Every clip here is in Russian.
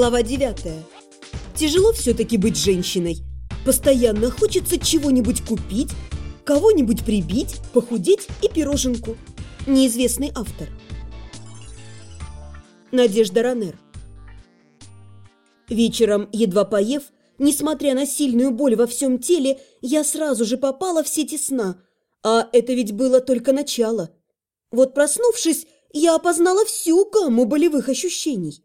Глава 9. Тяжело все-таки быть женщиной. Постоянно хочется чего-нибудь купить, кого-нибудь прибить, похудеть и пироженку. Неизвестный автор. Надежда Ранер. Вечером, едва поев, несмотря на сильную боль во всем теле, я сразу же попала в сети сна. А это ведь было только начало. Вот проснувшись, я опознала всю гамму болевых ощущений.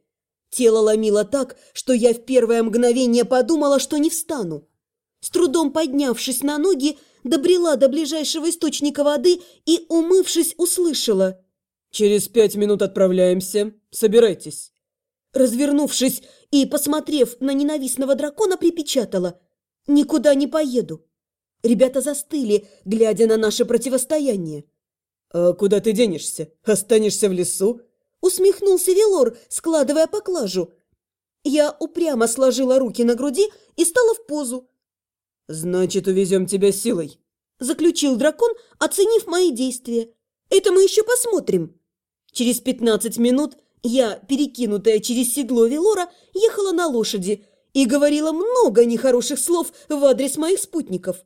Тело ломило так, что я в первое мгновение подумала, что не встану. С трудом поднявшись на ноги, добрела до ближайшего источника воды и, умывшись, услышала. «Через пять минут отправляемся. Собирайтесь». Развернувшись и, посмотрев на ненавистного дракона, припечатала. «Никуда не поеду». Ребята застыли, глядя на наше противостояние. «А куда ты денешься? Останешься в лесу?» Усмехнулся Велор, складывая поклажу. Я упрямо сложила руки на груди и стала в позу. «Значит, увезем тебя силой», – заключил дракон, оценив мои действия. «Это мы еще посмотрим». Через пятнадцать минут я, перекинутая через седло Велора, ехала на лошади и говорила много нехороших слов в адрес моих спутников.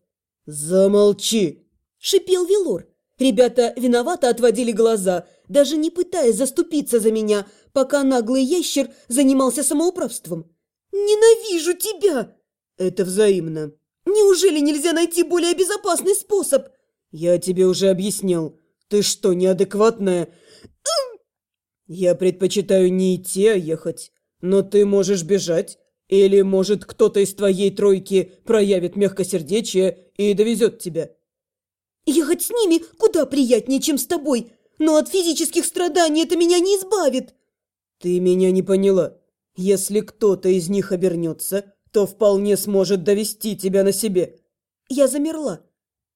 «Замолчи!» – шипел Велор. Ребята виновато отводили глаза, даже не пытаясь заступиться за меня, пока наглый ящер занимался самоуправством. «Ненавижу тебя!» «Это взаимно». «Неужели нельзя найти более безопасный способ?» «Я тебе уже объяснял. Ты что, неадекватная?» «Я предпочитаю не идти, а ехать. Но ты можешь бежать. Или, может, кто-то из твоей тройки проявит мягкосердечие и довезет тебя». Ехать с ними куда приятнее, чем с тобой, но от физических страданий это меня не избавит. Ты меня не поняла. Если кто-то из них обернется, то вполне сможет довести тебя на себе. Я замерла.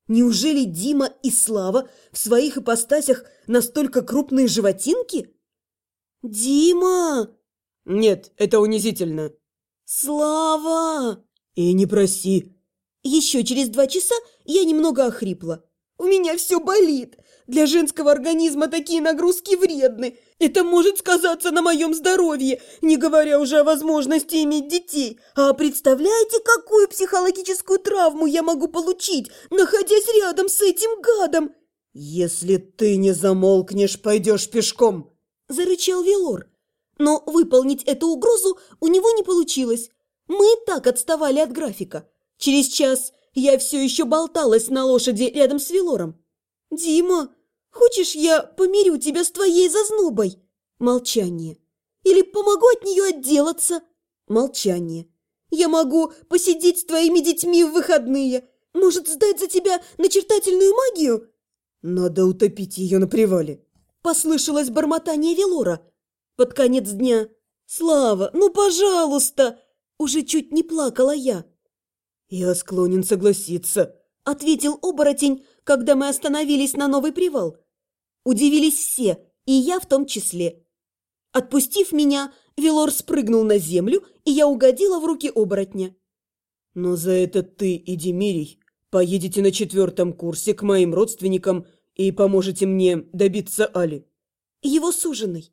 Неужели Дима и Слава в своих ипостасях настолько крупные животинки? Дима! Нет, это унизительно. Слава! И не проси. Еще через два часа я немного охрипла. У меня все болит. Для женского организма такие нагрузки вредны. Это может сказаться на моем здоровье, не говоря уже о возможности иметь детей. А представляете, какую психологическую травму я могу получить, находясь рядом с этим гадом? Если ты не замолкнешь, пойдешь пешком, зарычал Велор. Но выполнить эту угрозу у него не получилось. Мы и так отставали от графика. Через час я все еще болталась на лошади рядом с Велором. «Дима, хочешь, я помирю тебя с твоей зазнобой?» Молчание. «Или помогу от нее отделаться?» Молчание. «Я могу посидеть с твоими детьми в выходные. Может, сдать за тебя начертательную магию?» «Надо утопить ее на привале», – послышалось бормотание Велора. Под конец дня. «Слава, ну, пожалуйста!» Уже чуть не плакала я. «Я склонен согласиться», – ответил оборотень, когда мы остановились на новый привал. Удивились все, и я в том числе. Отпустив меня, Велор спрыгнул на землю, и я угодила в руки оборотня. «Но за это ты и Демирий поедете на четвертом курсе к моим родственникам и поможете мне добиться Али». Его суженый.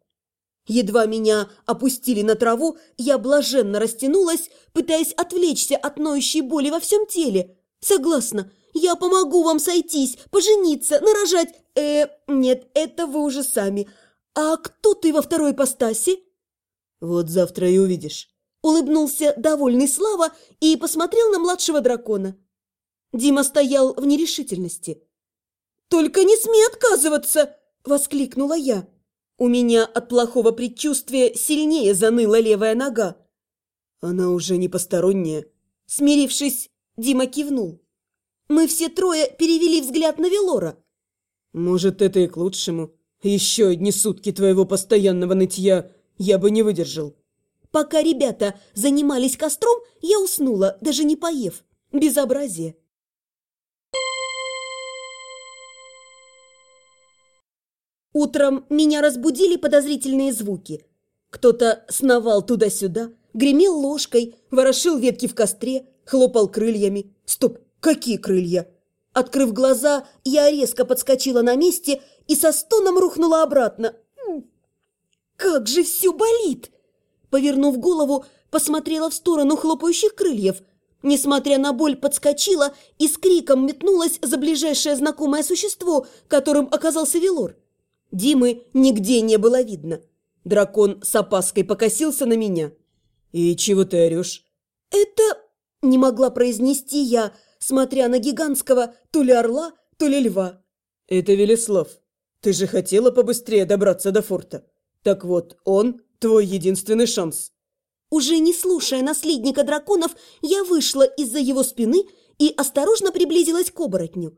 Едва меня опустили на траву, я блаженно растянулась, пытаясь отвлечься от ноющей боли во всем теле. Согласна, я помогу вам сойтись, пожениться, нарожать. Э, нет, это вы уже сами. А кто ты во второй постаси? Вот завтра и увидишь. Улыбнулся довольный Слава и посмотрел на младшего дракона. Дима стоял в нерешительности. «Только не смей отказываться!» – воскликнула я. У меня от плохого предчувствия сильнее заныла левая нога. Она уже не посторонняя. Смирившись, Дима кивнул. Мы все трое перевели взгляд на Велора. Может, это и к лучшему. Еще одни сутки твоего постоянного нытья я бы не выдержал. Пока ребята занимались костром, я уснула, даже не поев. Безобразие. Утром меня разбудили подозрительные звуки. Кто-то сновал туда-сюда, гремел ложкой, ворошил ветки в костре, хлопал крыльями. Стоп, какие крылья? Открыв глаза, я резко подскочила на месте и со стоном рухнула обратно. Как же все болит! Повернув голову, посмотрела в сторону хлопающих крыльев. Несмотря на боль, подскочила и с криком метнулась за ближайшее знакомое существо, которым оказался Велор. Димы нигде не было видно. Дракон с опаской покосился на меня. «И чего ты орешь?» «Это...» – не могла произнести я, смотря на гигантского то ли орла, то ли льва. «Это Велеслав. Ты же хотела побыстрее добраться до форта. Так вот, он – твой единственный шанс». Уже не слушая наследника драконов, я вышла из-за его спины и осторожно приблизилась к оборотню.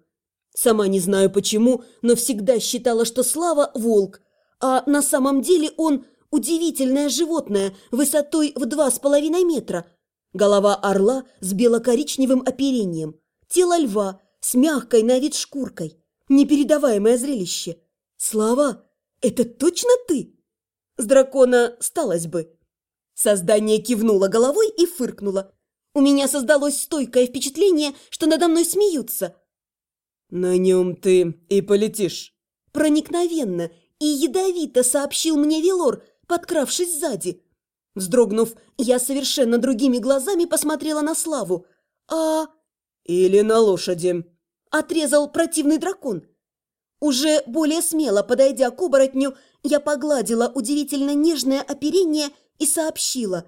Сама не знаю почему, но всегда считала, что Слава – волк, а на самом деле он – удивительное животное высотой в два с половиной метра. Голова орла с бело-коричневым оперением, тело льва с мягкой на вид шкуркой. Непередаваемое зрелище. Слава, это точно ты? С дракона сталось бы. Создание кивнуло головой и фыркнуло. У меня создалось стойкое впечатление, что надо мной смеются. «На нем ты и полетишь». Проникновенно и ядовито сообщил мне Велор, подкравшись сзади. Вздрогнув, я совершенно другими глазами посмотрела на Славу. «А...» «Или на лошади», — отрезал противный дракон. Уже более смело подойдя к оборотню, я погладила удивительно нежное оперение и сообщила.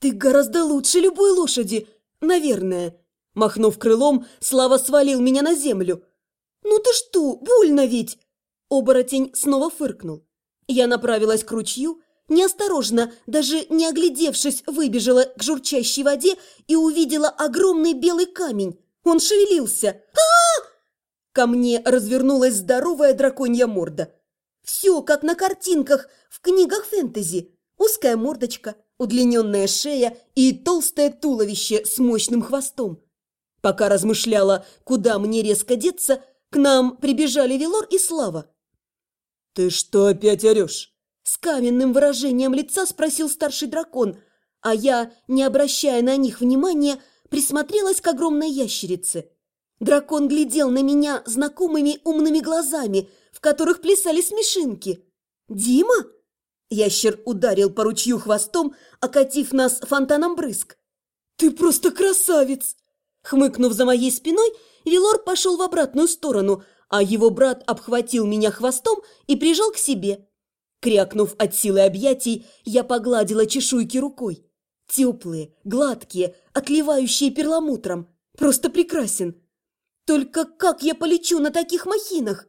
«Ты гораздо лучше любой лошади, наверное». Махнув крылом, Слава свалил меня на землю. «Ну ты что, больно ведь!» Оборотень снова фыркнул. Я направилась к ручью, неосторожно, даже не оглядевшись, выбежала к журчащей воде и увидела огромный белый камень. Он шевелился. а, -а, -а Ко мне развернулась здоровая драконья морда. Все, как на картинках в книгах фэнтези. Узкая мордочка, удлиненная шея и толстое туловище с мощным хвостом. Пока размышляла, куда мне резко деться, к нам прибежали Велор и Слава. «Ты что опять орешь?» С каменным выражением лица спросил старший дракон, а я, не обращая на них внимания, присмотрелась к огромной ящерице. Дракон глядел на меня знакомыми умными глазами, в которых плясали смешинки. «Дима?» Ящер ударил по ручью хвостом, окатив нас фонтаном брызг. «Ты просто красавец!» Хмыкнув за моей спиной, Вилор пошел в обратную сторону, а его брат обхватил меня хвостом и прижал к себе. Крякнув от силы объятий, я погладила чешуйки рукой. Теплые, гладкие, отливающие перламутром. Просто прекрасен. Только как я полечу на таких махинах?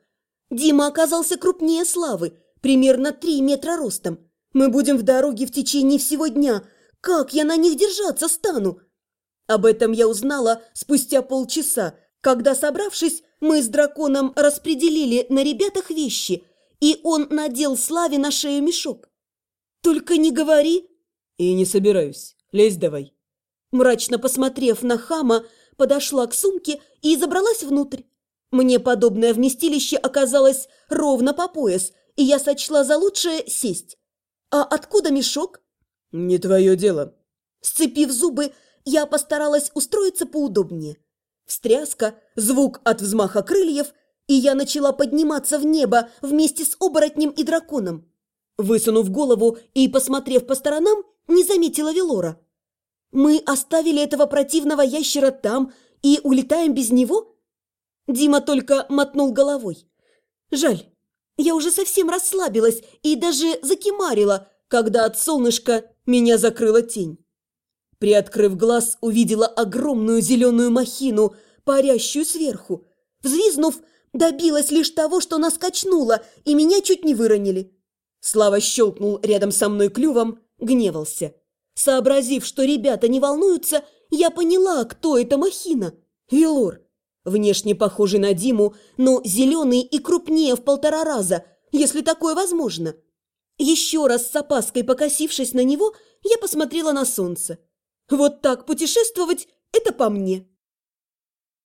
Дима оказался крупнее Славы, примерно три метра ростом. Мы будем в дороге в течение всего дня. Как я на них держаться стану? Об этом я узнала спустя полчаса, когда, собравшись, мы с драконом распределили на ребятах вещи, и он надел Славе на шею мешок. «Только не говори!» «И не собираюсь. Лезь давай!» Мрачно посмотрев на хама, подошла к сумке и забралась внутрь. Мне подобное вместилище оказалось ровно по пояс, и я сочла за лучшее сесть. А откуда мешок? Не твое дело. Сцепив зубы, я постаралась устроиться поудобнее. Встряска, звук от взмаха крыльев, и я начала подниматься в небо вместе с оборотнем и драконом. Высунув голову и посмотрев по сторонам, не заметила Велора. Мы оставили этого противного ящера там и улетаем без него? Дима только мотнул головой. Жаль, я уже совсем расслабилась и даже закимарила, когда от солнышка меня закрыла тень. Приоткрыв глаз, увидела огромную зеленую махину, парящую сверху. Взвизнув, добилась лишь того, что нас качнуло, и меня чуть не выронили. Слава щелкнул рядом со мной клювом, гневался. Сообразив, что ребята не волнуются, я поняла, кто это махина. Велор. Внешне похожий на Диму, но зеленый и крупнее в полтора раза, если такое возможно. Еще раз с опаской покосившись на него, я посмотрела на солнце. Вот так путешествовать – это по мне.